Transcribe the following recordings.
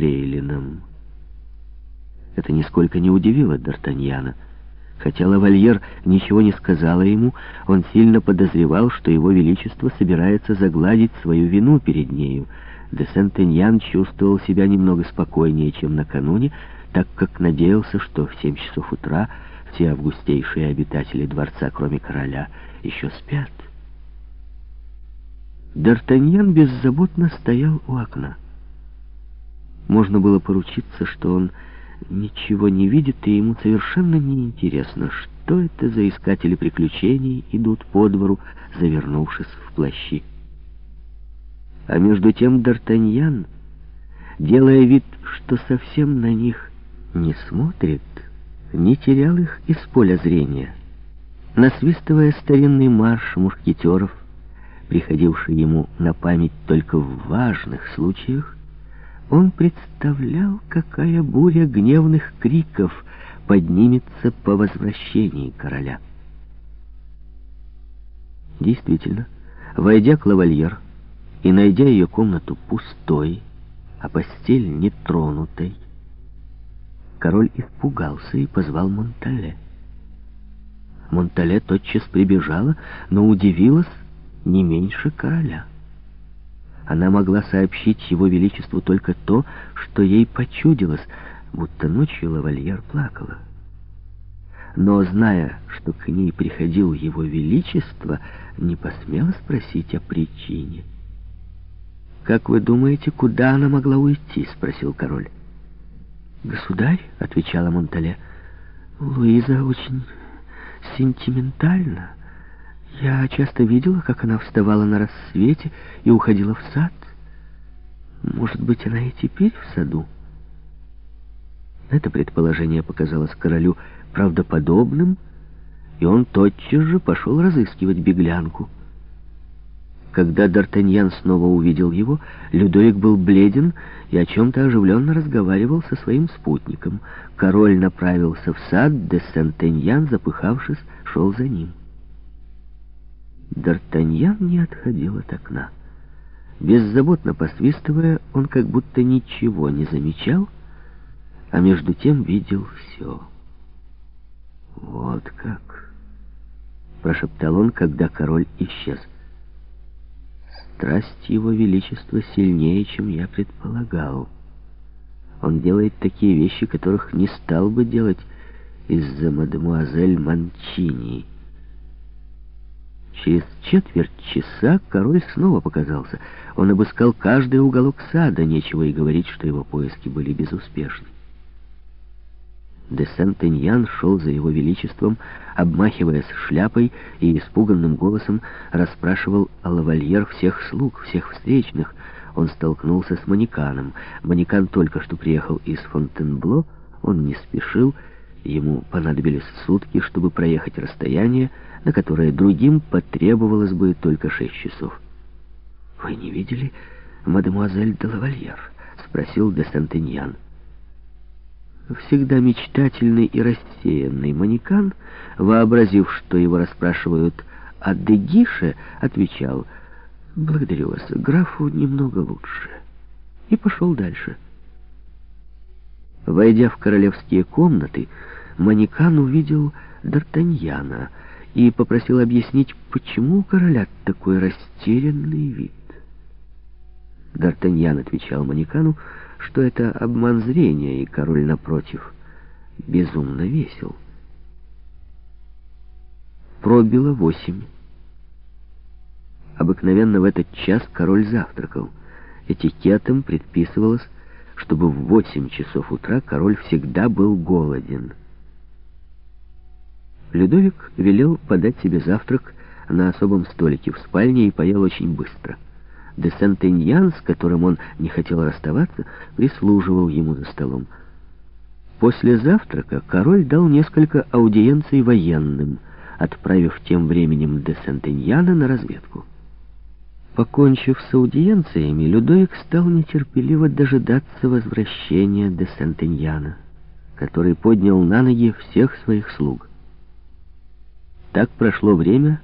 фрейлином. Это нисколько не удивило Д'Артаньяна. Хотя лавальер ничего не сказала ему, он сильно подозревал, что его величество собирается загладить свою вину перед нею. Де Сентеньян чувствовал себя немного спокойнее, чем накануне, так как надеялся, что в семь часов утра все августейшие обитатели дворца, кроме короля, еще спят. Д'Артаньян беззаботно стоял у окна. Можно было поручиться, что он ничего не видит, и ему совершенно не интересно, что это за искатели приключений идут по двору, завернувшись в плащи. А между тем Д'Артаньян, делая вид, что совсем на них не смотрит, не терял их из поля зрения. Насвистывая старинный марш мушкетеров, приходивший ему на память только в важных случаях, он представлял, какая буря гневных криков поднимется по возвращении короля. Действительно, войдя к лавальер и найдя ее комнату пустой, а постель нетронутой, король испугался и позвал Монтале. Монтале тотчас прибежала, но удивилась не меньше короля. Она могла сообщить его величеству только то, что ей почудилось, будто ночью лавальер плакала. Но, зная, что к ней приходил его величество, не посмела спросить о причине. «Как вы думаете, куда она могла уйти?» — спросил король. «Государь», — отвечала Монтале, — «Луиза очень сентиментальна». Я часто видела, как она вставала на рассвете и уходила в сад. Может быть, она и теперь в саду? Это предположение показалось королю правдоподобным, и он тотчас же пошел разыскивать беглянку. Когда Д'Артаньян снова увидел его, Людовик был бледен и о чем-то оживленно разговаривал со своим спутником. Король направился в сад, де Сентеньян, запыхавшись, шел за ним. Д'Артаньян не отходил от окна. Беззаботно посвистывая, он как будто ничего не замечал, а между тем видел все. «Вот как!» — прошептал он, когда король исчез. «Страсть его величества сильнее, чем я предполагал. Он делает такие вещи, которых не стал бы делать из-за мадемуазель Манчини». Через четверть часа король снова показался. Он обыскал каждый уголок сада, нечего и говорить, что его поиски были безуспешны. Де Сентеньян шел за его величеством, обмахиваясь шляпой и испуганным голосом расспрашивал о лавальер всех слуг, всех встречных. Он столкнулся с Манеканом. Манекан только что приехал из Фонтенбло, он не спешил, ему понадобились сутки, чтобы проехать расстояние, на которое другим потребовалось бы только шесть часов. «Вы не видели мадемуазель де лавальер?» — спросил де Сантеньян. Всегда мечтательный и рассеянный манекан, вообразив, что его расспрашивают о Дегише, отвечал «Благодарю вас, графу немного лучше» и пошел дальше. Войдя в королевские комнаты, Манекан увидел Д'Артаньяна — и попросил объяснить, почему у короля такой растерянный вид. Д'Артаньян отвечал Манекану, что это обман зрения, и король, напротив, безумно весел. Пробило восемь. Обыкновенно в этот час король завтракал. Этикетом предписывалось, чтобы в восемь часов утра король всегда был голоден. Людовик велел подать себе завтрак на особом столике в спальне и поел очень быстро. Де Сентеньян, с которым он не хотел расставаться, прислуживал ему за столом. После завтрака король дал несколько аудиенций военным, отправив тем временем де Сентеньяна на разведку. Покончив с аудиенциями, Людовик стал нетерпеливо дожидаться возвращения де Сентеньяна, который поднял на ноги всех своих слуг. Так прошло время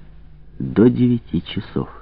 до девяти часов.